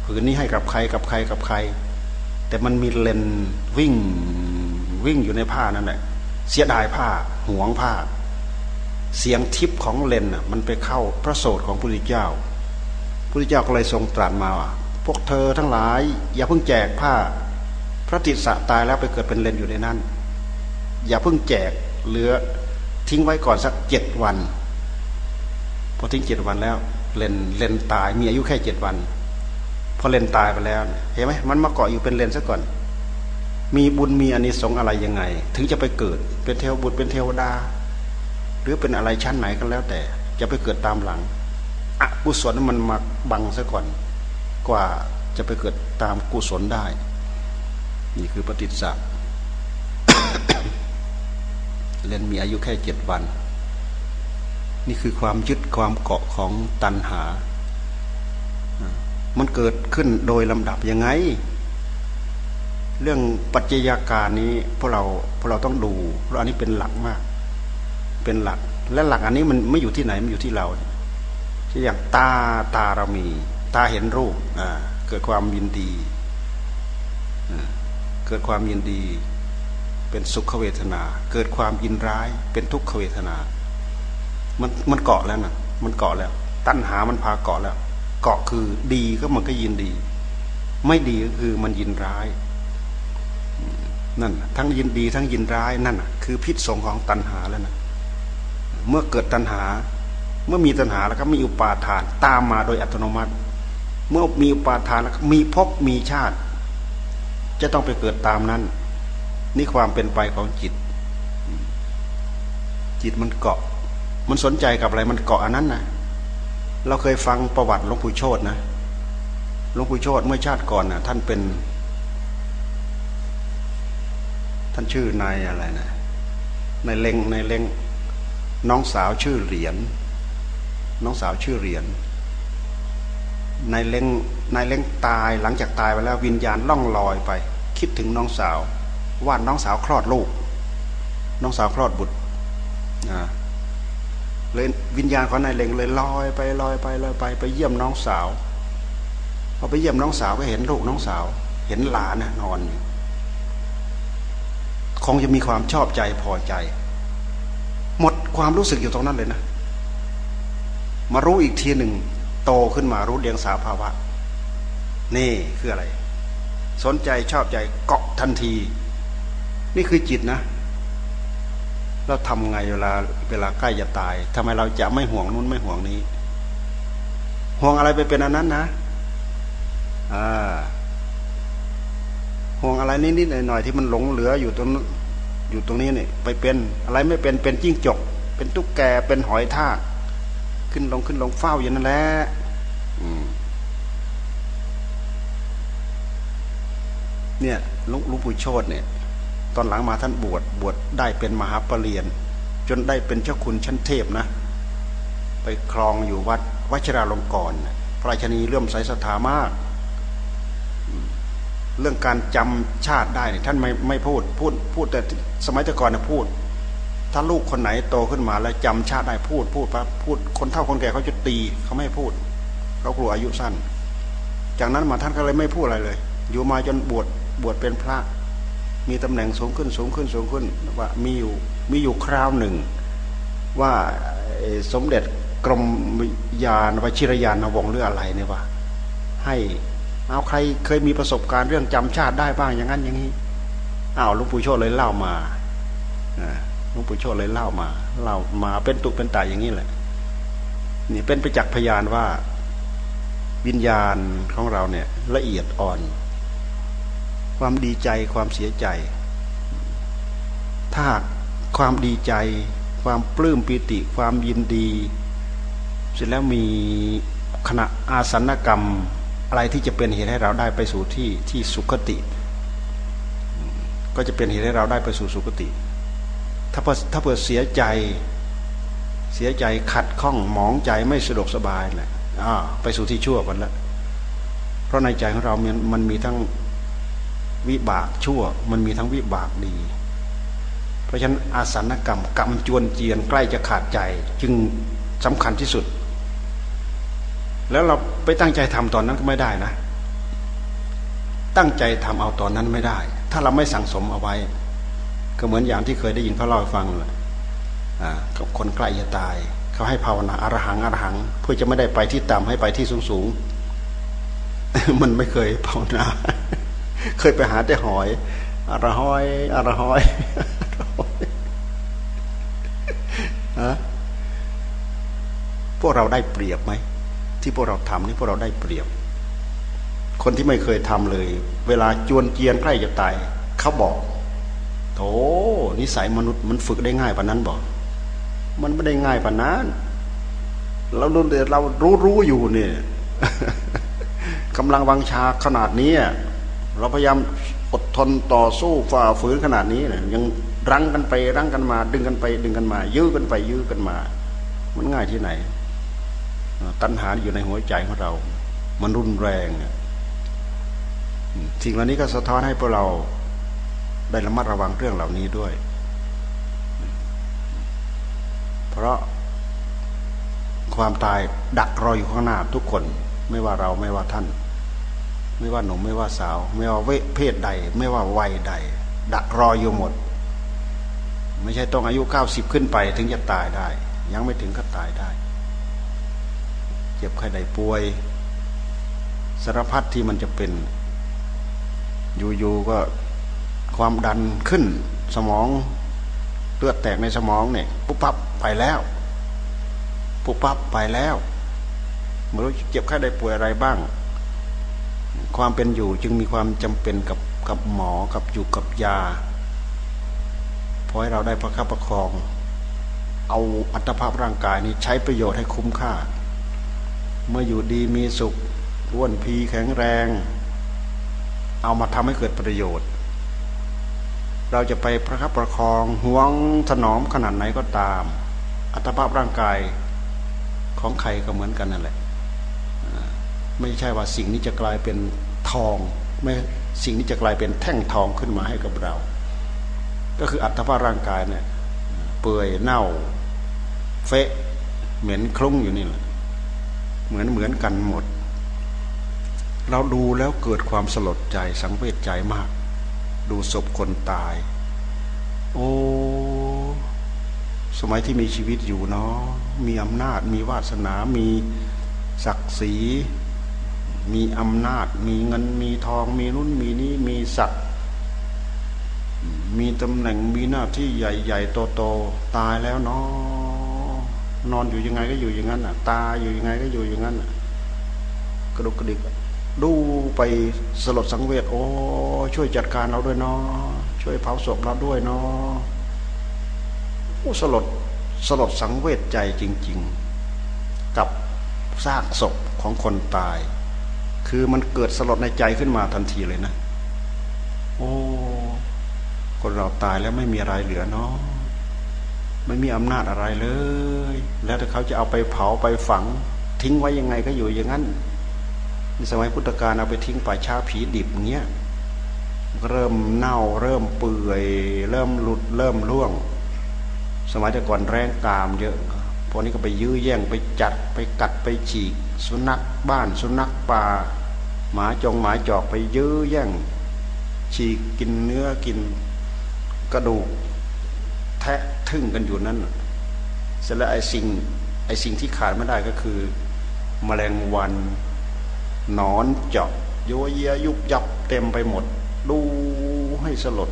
ผืนนี้ให้กับใครกับใครกับใคร แต่มันมีเลนวิ่งวิ่งอยู่ในผ้านั่นแหละเสียดายผ้าห่วงผ้า เสียงทิพย์ของเลนอะมันไปเข้าพระโสดของพระพุทธเจ้าพระพุทธเจ้าก็เลยทรงตรัสมาว่าพวกเธอทั้งหลาย อย่าเพิ่งแจกผ้า พระติสสะตายแล้วไปเกิดเป็นเลนอยู่ในนั้น อย่าเพิ่งแจกเหลือทิ้งไว้ก่อนสักเจ็ดวันพอทิ้งเจ็ดวันแล้ว เลนเลนตายมีอายุแค่เจ็ดวันพอเลนตายไปแล้วเห็นไหมมันมาเกาะอยู่เป็นเลนซะก่อน มีบุญมีอนิสงส์อะไรยังไง ถึงจะไปเกิดเป็นเทวบุตรเป็นเทวดา หรือเป็นอะไรชั้นไหนก็แล้วแต่ จะไปเกิดตามหลังอกุศลมันมาบังซะก่อน กว่าจะไปเกิดตามกุศลได้ นี่คือปฏิจจ์เลนมีอายุแค่เจ็ดวัน นี่คือความยึดความเกาะของตันหา มันเกิดขึ้นโดยลำดับยังไง เรื่องปัจจัยาการนี้พวกเราพวกเราต้องดู เพราะอันนี้เป็นหลักมาก เป็นหลัก และหลักอันนี้มันไม่อยู่ที่ไหนมันอยู่ที่เราเช่นอย่างตาตาเรามี ตาเห็นรูปเกิดความยินดีเกิดความยินดี เป็นสุขเวทนา เกิดความยินร้าย เป็นทุกขเวทนา มันมันเกาะแล้วนะมันเกาะแล้ว ตัณหามันพาเกาะแล้ว เกาะคือดีก็มันก็ยินดี ไม่ดีก็คือมันยินร้ายนั่นทั้งยินดีทั้งยินร้ายนั่นคือพิษสงของตัณหาแล้วนะ เมื่อเกิดตัณหา เมื่อมีตัณหาแล้วก็มีอุปาทาน ตามมาโดยอัตโนมัติ เมื่อมีอุปาทานแล้วมีภพมีชาติ จะต้องไปเกิดตามนั้น นี่ความเป็นไปของจิต จิตมันเกาะ มันสนใจกับอะไรมันเกาะอันนั้นนะเราเคยฟังประวัติหลวงปู่โชตนะหลวงปู่โชตเมื่อชาติก่อนนะท่านเป็น ท่านชื่อนายอะไรนะนายเล็งนายเล็ง น้องสาวชื่อเหรียญน้องสาวชื่อเหรียญนายเล็งนายเล็งตายหลังจากตายไปแล้ววิญญาณล่องลอยไป คิดถึงน้องสาวว่าน้องสาวคลอดลูก น้องสาวคลอดบุตรนะเลยวิญญาณของนายเล็งเลยลอยไปลอยไปลอยไป ไปเยี่ยมน้องสาวพอไปเยี่ยมน้องสาวก็เห็นลูกน้องสาว เห็นหลานนะนอนอยู่คงจะมีความชอบใจพอใจ หมดความรู้สึกอยู่ตรงนั้นเลยนะ มารู้อีกทีหนึ่ง โตขึ้นมารู้เดียงสาภาวะ นี่คืออะไร สนใจชอบใจเกาะทันที นี่คือจิตนะ เราทำไงเวลาเวลาใกล้จะตายทำไมเราจะไม่ห่วงนู้นไม่ห่วงนี้ ห่วงอะไรไปเป็นอันนั้นนะอ่าห่วงอะไรนิดๆหน่อยๆที่มันหลงเหลืออยู่ตรง อยู่ตรงนี้เนี่ยไปเป็นอะไรไม่เป็นเป็นจิ้งจก เป็นตุ๊กแกเป็นหอยทากขึ้นลงขึ้นลงเฝ้าอย่างนั้นแหละเนี่ยลุงปู่โชดเนี่ย ตอนหลังมาท่านบวชบวชได้เป็นมหาปรริญญาจนได้เป็นเจ้าคุณชั้นเทพนะ ไปครองอยู่วัดวชราลงกรณ์พระราชนีเลื่อมใสศรัทธามาก เรื่องการจำชาติได้เนี่ยท่านไม่ไม่พูดพูดพูดแต่สมัยแต่ก่อนนะพูด ถ้าลูกคนไหนโตขึ้นมาแล้วจำชาติได้พูดพูดปั๊บพูดคนเฒ่าคนแก่เขาจะตีเขาไม่พูดเขากลัวอายุสั้น จากนั้นมาท่านก็เลยไม่พูดอะไรเลย อยู่มาจนบวชบวชเป็นพระ มีตำแหน่งสูงขึ้นสูงขึ้นสูงขึ้นว่ามีอยู่มีอยู่คราวหนึ่ง ว่าสมเด็จกรมยานวชิรยานวงหรืออะไรเนี่ยว่าให้ เอาใครเคยมีประสบการณ์เรื่องจำชาติได้บ้างอย่างนั้นอย่างนี้อ้าวหลวงปู่โชตเลยเล่ามาหลวงปู่โชตเลยเล่ามาเล่ามาเป็นตุเป็นตายอย่างนี้แหละ นี่เป็นประจักษ์พยานว่าวิญญาณของเราเนี่ย ละเอียดอ่อน ความดีใจความเสียใจ ถ้าความดีใจ ความปลื้มปิติ ความยินดี เสร็จแล้วมีขณะอาสนกรรม อะไรที่จะเป็นเหตุให้เราได้ไปสู่ที่ที่สุคติ ก็จะเป็นเหตุให้เราได้ไปสู่สุคติ ถ้าถ้าเปิดเสียใจเสียใจขัดข้องหมองใจไม่สะดวกสบายแหละอ่าไปสู่ที่ชั่วกันแล้วเพราะในใจของเรามันมันมีทั้งวิบากชั่ว มันมีทั้งวิบากดี เพราะฉะนั้นอาสนกรรมกรรมจวนเจียนใกล้จะขาดใจ จึงสำคัญที่สุด แล้วเราไปตั้งใจทำตอนนั้นก็ไม่ได้นะ ตั้งใจทำเอาตอนนั้นไม่ได้ ถ้าเราไม่สั่งสมเอาไว้ ก็เหมือนอย่างที่เคยได้ยินเขาเล่าให้ฟังเลยกับคนใกล้จะตาย เขาให้ภาวนาอรหังอรหัง เพื่อจะไม่ได้ไปที่ต่ำให้ไปที่สูงสูงมันไม่เคยภาวนา เคยไปหาแต่หอยอรหอยอรหอยฮะพวกเราได้เปรียบไหม ที่พวกเราทำนี่พวกเราได้เปรียบ คนที่ไม่เคยทำเลย เวลาจวนเจียนใกล้จะตายเขาบอกโถนิสัยมนุษย์มันฝึกได้ง่ายปานนั้นบอก มันไม่ได้ง่ายปานนั้นเราเรารู้รู้อยู่เนี่ยกำลังวังชาขนาดนี้เราพยายามอดทนต่อสู้ฝ่าฝืนขนาดนี้เนี่ยยังรั้งกันไปรั้งกันมา ดึงกันไป ดึงกันมา ยื้อกันไปยื้อกันมา มันง่ายที่ไหน ตัณหาอยู่ในหัวใจของเรา มันรุนแรงสิ่งเหล่านี้ก็สะท้อนให้พวกเราได้ระมัดระวังเรื่องเหล่านี้ด้วย เพราะความตายดักรออยู่ข้างหน้าทุกคน ไม่ว่าเราไม่ว่าท่าน ไม่ว่าหนุ่มไม่ว่าสาว ไม่ว่าเพศใด ไม่ว่าวัยใด ดักรออยู่หมด ไม่ใช่ต้องอายุเก้าสิบขึ้นไปถึงจะตายได้ ยังไม่ถึงก็ตายได้ เจ็บไข้ได้ป่วย สารพัดที่มันจะเป็น อยู่ๆก็ความดันขึ้นสมองเลือดแตกในสมองเนี่ยปุ๊บปั๊บไปแล้วปุ๊บปั๊บไปแล้วไม่รู้เจ็บไข้ได้ป่วยอะไรบ้าง ความเป็นอยู่จึงมีความจำเป็นกับกับหมอกับอยู่กับยาพอให้เราได้ประคับประคอง เอาอัตภาพร่างกายนี้ใช้ประโยชน์ให้คุ้มค่า เมื่ออยู่ดีมีสุขอ้วนพีแข็งแรง เอามาทำให้เกิดประโยชน์ เราจะไปประคับประคองห่วงถนอมขนาดไหนก็ตาม อัตภาพร่างกายของใครก็เหมือนกันนั่นแหละไม่ใช่ว่าสิ่งนี้จะกลายเป็นทองไม่สิ่งนี้จะกลายเป็นแท่งทองขึ้นมาให้กับเรา ก็คืออัตภาพร่างกายเนี่ย เปื่อยเน่า เฟะเหม็นคลุ้งอยู่นี่แหละ เหมือนเหมือนกันหมด เราดูแล้วเกิดความสลดใจสังเวชใจมาก ดูศพคนตาย โอ้สมัยที่มีชีวิตอยู่เนาะมีอำนาจ มีวาสนา มีศักดิ์ศรี มีอำนาจ มีเงิน มีทอง มีนุ่น มีนี้มีศักดิ์ มีตำแหน่ง มีหน้าที่ใหญ่ๆโตๆตายแล้วเนาะ นอนอยู่ยังไงก็อยู่อย่างนั้นอะ ตาอยู่ยังไงก็อยู่อย่างนั้นอะ กระดุกกระดิกดูไปสลดสังเวชโอ้ช่วยจัดการเราด้วยเนาะช่วยเผาศพเราด้วยเนาะโอ้สลดสลดสังเวชใจจริง ๆ กับซากศพของคนตาย คือมันเกิดสลดในใจขึ้นมาทันทีเลยนะ โอ้คนเราตายแล้วไม่มีอะไรเหลือเนาะ ไม่มีอำนาจอะไรเลย แล้วถ้าเขาจะเอาไปเผาไปฝัง ทิ้งไว้ยังไงก็อยู่อย่างนั้นในสมัยพุทธกาลเอาไปทิ้งป่าช้าผีดิบเงี้ยเริ่มเน่าเริ่มเปื่อย เริ่มหลุดเริ่มร่วง สมัยแต่ก่อนแรงกามเยอะพวกนี้ก็ไปยื้อแย่งไปจัดไปกัดไปฉีก สุนัขบ้านสุนัขป่า หมาจงหมาจอกไปยื้อแย่งฉีกกินเนื้อกินกระดูก แทะทึ่งกันอยู่นั้นเสร็จแล้วไอ้สิ่งไอ้สิ่งที่ขาดไม่ได้ก็คือแมลงวันนอนเจาะโยเยยุบยับเต็มไปหมด ดูให้สลด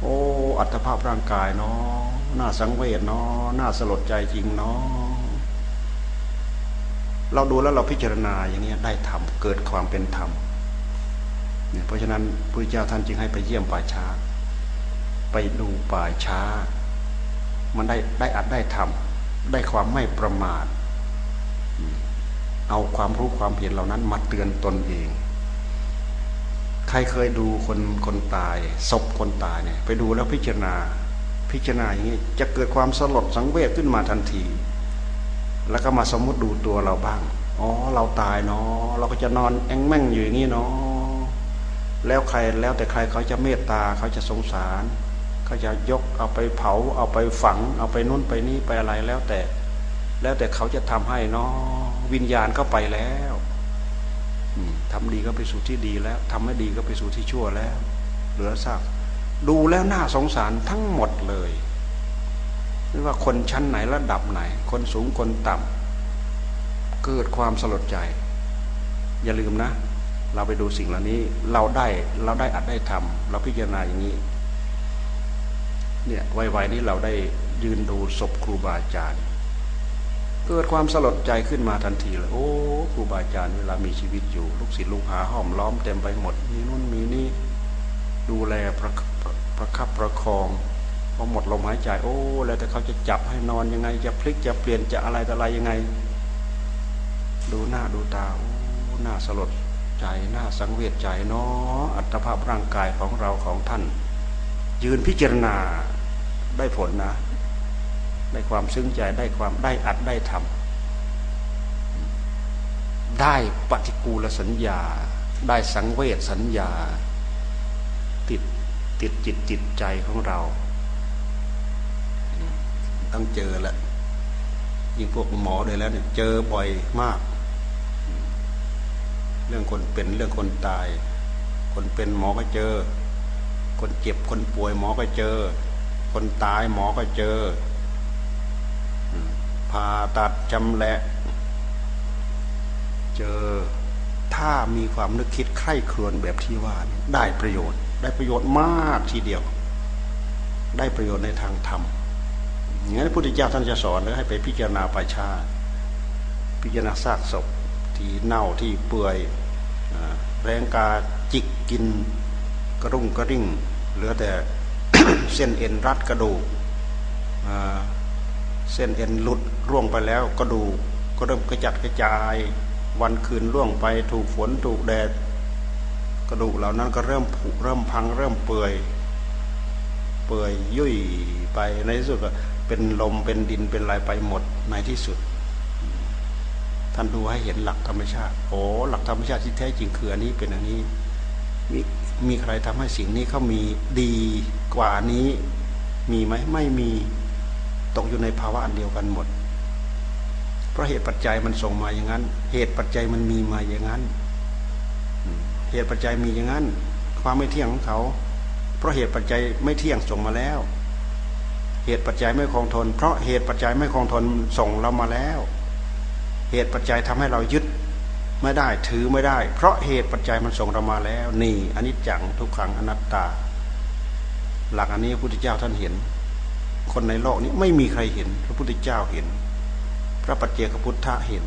โอ้อัตภาพร่างกายเนาะน่าสังเวชเนาะน่าสลดใจจริงเนาะเราดูแล้วเราพิจารณาอย่างนี้ได้ธรรมเกิดความเป็นธรรมเนี่ยเพราะฉะนั้นพระเจ้าท่านจึงให้ไปเยี่ยมป่าช้า ไปดูป่าช้า มันได้ได้อัดได้ทำได้ความไม่ประมาท เอาความรู้ความเห็นเหล่านั้นมาเตือนตนเอง ใครเคยดูคนคนตายศพคนตายเนี่ย ไปดูแล้วพิจารณา พิจารณาอย่างนี้จะเกิดความสลดสังเวชขึ้นมาทันที แล้วก็มาสมมติดูตัวเราบ้างอ๋อเราตายเนาะเราก็จะนอนแองแม่งอยู่อย่างนี้เนาะแล้วใครแล้วแต่ใครเขาจะเมตตาเขาจะสงสาร เขาจะยกเอาไปเผา เอาไปฝัง เอาไปนุ่นไปนี่ไปอะไรแล้วแต่ แล้วแต่เขาจะทำให้เนาะวิญญาณก็ไปแล้วทำดีก็ไปสู่ที่ดีแล้วทำไม่ดีก็ไปสู่ที่ชั่วแล้ว เหลือซากดูแล้วน่าสงสารทั้งหมดเลยไม่ว่าคนชั้นไหนระดับไหน คนสูงคนต่ำเกิดความสลดใจ อย่าลืมนะ เราไปดูสิ่งเหล่านี้ เราได้เราได้อัดได้ทำเราพิจารณาอย่างนี้ เนี่ยไวๆนี้เราได้ยืนดูศพครูบาอาจารย์ เกิดความสลดใจขึ้นมาทันทีเลยโอ้ครูบาอาจารย์เวลามีชีวิตอยู่ ลูกศิษย์ลูกหาห้อมล้อมเต็มไปหมดมีนู่นมีนี่ดูแลประประคับประคองพอหมดลมหายใจโอ้ แล้วแต่เขาจะจับให้นอนยังไง จะพลิกจะเปลี่ยนจะอะไรแต่อะไรยังไง ดูหน้าดูตาโอ้หน้าสลดใจหน้าสังเวชใจเนาะอัตภาพร่างกายของเราของท่าน ยืนพิจารณา ได้ผลนะ ได้ความซึ้งใจได้ความได้อัดได้ทำได้ปฏิกูลสัญญา ได้สังเวชสัญญา ติดติดจิตจิตใจของเรา ต้องเจอแหละยิ่งพวกหมอเลยแล้วเนี่ยเจอบ่อยมาก เรื่องคนเป็นเรื่องคนตาย คนเป็นหมอก็เจอ คนเจ็บคนป่วยหมอก็เจอ คนตายหมอก็เจอผ่าตัดจำแหละ เจอถ้ามีความนึกคิดใคร่ครวญแบบที่ว่าได้ประโยชน์ ได้ประโยชน์มากทีเดียว ได้ประโยชน์ในทางธรรมอย่างนั้นพระพุทธเจ้าท่านจะสอนให้ไปพิจารณาป่าชาพิจารณาซากศพที่เน่าที่เปื่อยแรงกาจิกกินกระรุ่งกระริ่งเหลือแต่ เส้นเอ็นรัดกระดูกเส้นเอ็นหลุดร่วงไปแล้วกระดูกก็เริ่มกระจัดกระจาย วันคืนล่วงไปถูกฝนถูกแดด กระดูกเหล่านั้นก็เริ่มผุเริ่มพังเริ่มเปื่อย เปื่อยยุ่ยไปในที่สุดก็เป็นลมเป็นดินเป็นอะไรไปหมดในที่สุด ท่านดูให้เห็นหลักธรรมชาติโอ้หลักธรรมชาติที่แท้จริงคืออันนี้เป็นอันนี้มี มีใครทำให้สิ่งนี้เขามีดีกว่านี้มีไหมไม่มีตกอยู่ในภาวะอันเดียวกันหมด เพราะเหตุปัจจัยมันส่งมาอย่างนั้น เหตุปัจจัยมันมีมาอย่างนั้น เหตุปัจจัยมีอย่างนั้น ความไม่เที่ยงของเขา เพราะเหตุปัจจัยไม่เที่ยงส่งมาแล้ว เหตุปัจจัยไม่คงทน เพราะเหตุปัจจัยไม่คงทนส่งเรามาแล้ว เหตุปัจจัยทำให้เรายึด ไม่ได้ถือไม่ได้ เพราะเหตุปัจจัยมันส่งเรามาแล้ว นี่อนนี้จังทุกขังอนัตตา หลักอันนี้พระพุทธเจ้าท่านเห็น คนในโลกนี้ไม่มีใครเห็น พระพุทธเจ้าเห็น พระปัจเจกพุทธะเห็น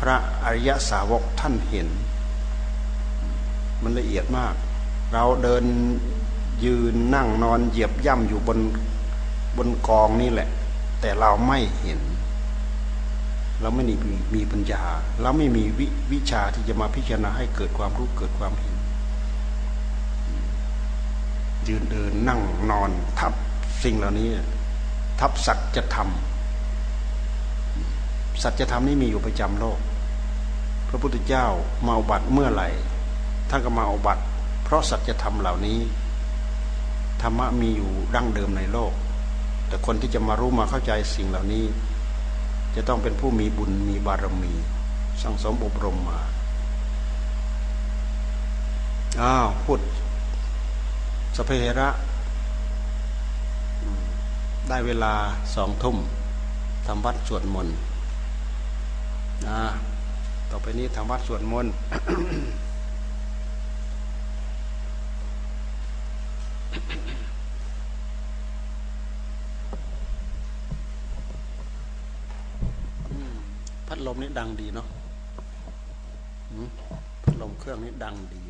พระอริยสาวกท่านเห็น มันละเอียดมาก เราเดินยืนนั่งนอนเหยียบย่ำอยู่บนบนกองนี่แหละ แต่เราไม่เห็น เราไม่มีมีปัญญา เราไม่มีวิวชาที่จะมาพิจารณาให้เกิดความรู้เกิดความเห็นยืนเดินนั่งนอนทับสิ่งเหล่านี้ ทับสัจธรรมสัจธรรมนี่มีอยู่ประจำโลก พระพุทธเจ้ามาอบัตเมื่อไหร่ท่านก็มาอบัตเพราะสัจธรรมเหล่านี้ธรรมะมีอยู่ดั้งเดิมในโลก แต่คนที่จะมารู้มาเข้าใจสิ่งเหล่านี้ จะต้องเป็นผู้มีบุญมีบารมี สั่งสมอบรมมาอ้าวพูดสเพระ ได้เวลาสองทุ่มทำวัดสวดมนต์นะต่อไปนี้ทำวัดสวดมนต์ พัดลมนี่ดังดีเนาะพัดลมเครื่องนี้ดังดี